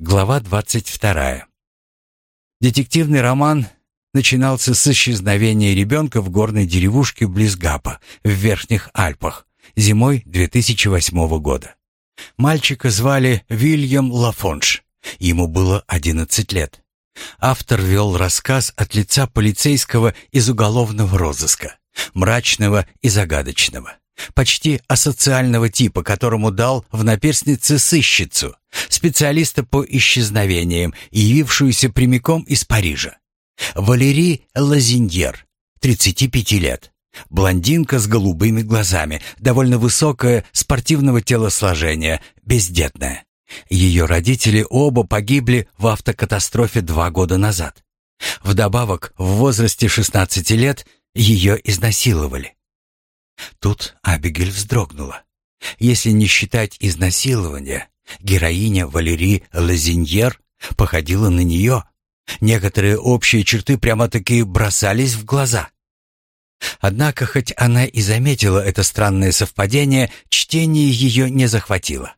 Глава 22. Детективный роман начинался с исчезновения ребенка в горной деревушке близ Гапа в Верхних Альпах зимой 2008 года. Мальчика звали Вильям Лафонш. Ему было 11 лет. Автор вел рассказ от лица полицейского из уголовного розыска, мрачного и загадочного, почти асоциального типа, которому дал в наперстнице сыщицу, специалиста по исчезновениям, явившуюся прямиком из Парижа. Валерий Лазиньер, 35 лет. Блондинка с голубыми глазами, довольно высокая, спортивного телосложения, бездетная. Ее родители оба погибли в автокатастрофе два года назад. Вдобавок, в возрасте 16 лет ее изнасиловали. Тут Абигель вздрогнула. Если не считать изнасилования, героиня Валерии Лазиньер походила на нее. Некоторые общие черты прямо-таки бросались в глаза. Однако, хоть она и заметила это странное совпадение, чтение ее не захватило.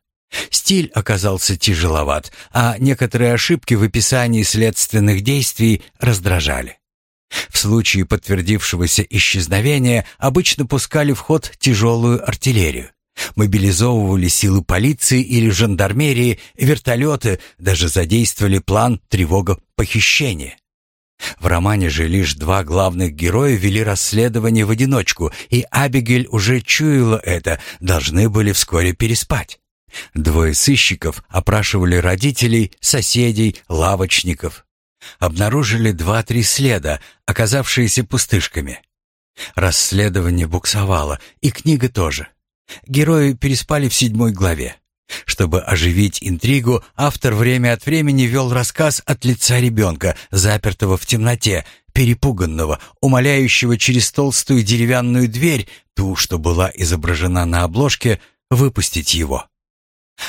Стиль оказался тяжеловат, а некоторые ошибки в описании следственных действий раздражали. В случае подтвердившегося исчезновения обычно пускали в ход тяжелую артиллерию. Мобилизовывали силы полиции или жандармерии, вертолеты, даже задействовали план тревога похищения. В романе же лишь два главных героя вели расследование в одиночку, и Абигель уже чуяла это, должны были вскоре переспать. Двое сыщиков опрашивали родителей, соседей, лавочников. Обнаружили два-три следа, оказавшиеся пустышками. Расследование буксовало, и книга тоже. Герои переспали в седьмой главе. Чтобы оживить интригу, автор время от времени вел рассказ от лица ребенка, запертого в темноте, перепуганного, умоляющего через толстую деревянную дверь, ту, что была изображена на обложке, выпустить его.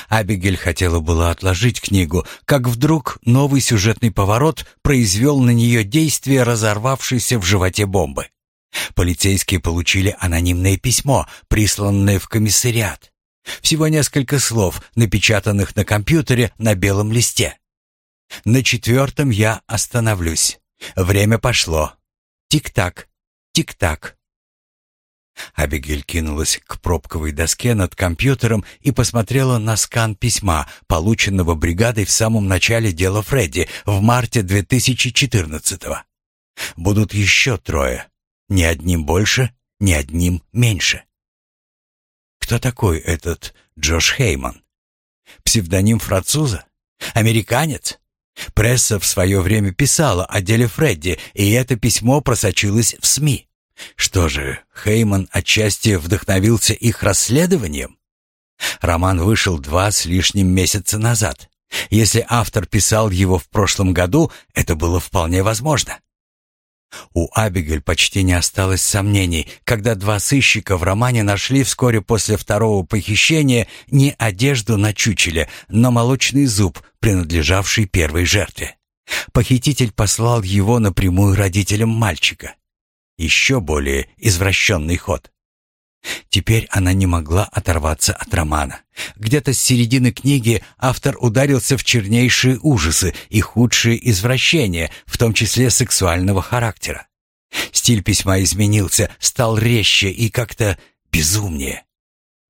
Абигель хотела было отложить книгу, как вдруг новый сюжетный поворот произвел на нее действие разорвавшейся в животе бомбы. Полицейские получили анонимное письмо, присланное в комиссариат. Всего несколько слов, напечатанных на компьютере на белом листе. На четвертом я остановлюсь. Время пошло. Тик-так, тик-так. Абигель кинулась к пробковой доске над компьютером и посмотрела на скан письма, полученного бригадой в самом начале дела Фредди в марте 2014-го. Будут еще трое. Ни одним больше, ни одним меньше. Кто такой этот Джош Хейман? Псевдоним француза? Американец? Пресса в свое время писала о деле Фредди, и это письмо просочилось в СМИ. Что же, Хейман отчасти вдохновился их расследованием? Роман вышел два с лишним месяца назад. Если автор писал его в прошлом году, это было вполне возможно. У Абигель почти не осталось сомнений, когда два сыщика в романе нашли вскоре после второго похищения не одежду на чучеле, но молочный зуб, принадлежавший первой жертве. Похититель послал его напрямую родителям мальчика. Еще более извращенный ход. Теперь она не могла оторваться от романа. Где-то с середины книги автор ударился в чернейшие ужасы и худшие извращения, в том числе сексуального характера. Стиль письма изменился, стал резче и как-то безумнее.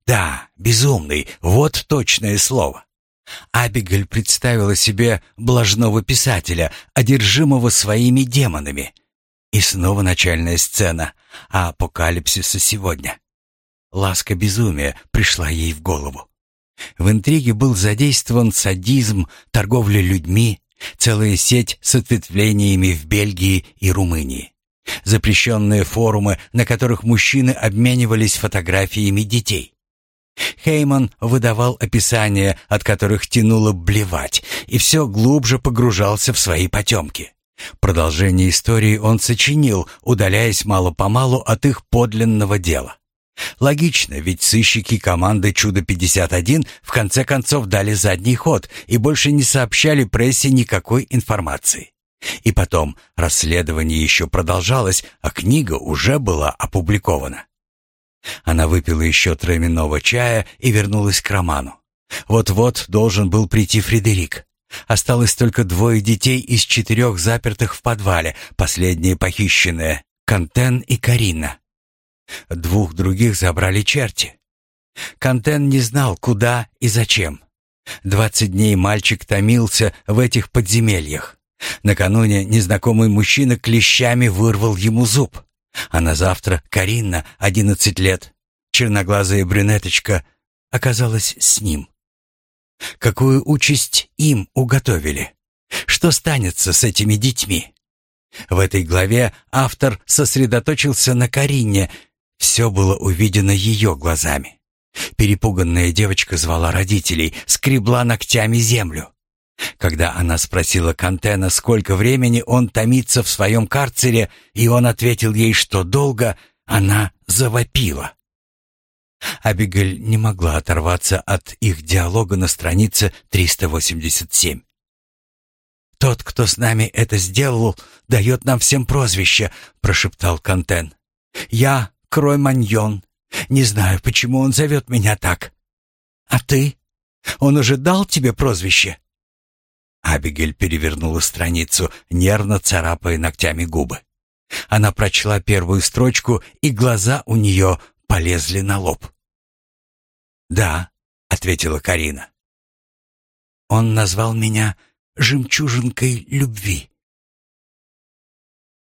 Да, безумный, вот точное слово. Абигель представила себе блажного писателя, одержимого своими демонами. И снова начальная сцена апокалипсиса сегодня. Ласка безумия пришла ей в голову. В интриге был задействован садизм, торговля людьми, целая сеть с ответвлениями в Бельгии и Румынии. Запрещенные форумы, на которых мужчины обменивались фотографиями детей. Хейман выдавал описания, от которых тянуло блевать, и все глубже погружался в свои потемки. Продолжение истории он сочинил, удаляясь мало-помалу от их подлинного дела. Логично, ведь сыщики команды «Чудо-51» в конце концов дали задний ход и больше не сообщали прессе никакой информации. И потом, расследование еще продолжалось, а книга уже была опубликована. Она выпила еще травяного чая и вернулась к роману. Вот-вот должен был прийти Фредерик. Осталось только двое детей из четырех запертых в подвале, последние похищенные — Кантен и Карина. Двух других забрали черти. Кантен не знал, куда и зачем. Двадцать дней мальчик томился в этих подземельях. Накануне незнакомый мужчина клещами вырвал ему зуб. А на завтра Карина, одиннадцать лет, черноглазая брюнеточка, оказалась с ним. Какую участь им уготовили? Что станется с этими детьми? В этой главе автор сосредоточился на Карине. Все было увидено ее глазами. Перепуганная девочка звала родителей, скребла ногтями землю. Когда она спросила Кантена, сколько времени он томится в своем карцере, и он ответил ей, что долго, она завопила. Абигаль не могла оторваться от их диалога на странице 387. «Тот, кто с нами это сделал, дает нам всем прозвище», — прошептал Кантен. «Я Крой Маньон. Не знаю, почему он зовет меня так. А ты? Он уже дал тебе прозвище?» Абигель перевернула страницу, нервно царапая ногтями губы. Она прочла первую строчку, и глаза у нее полезли на лоб. «Да», — ответила Карина. «Он назвал меня жемчужинкой любви».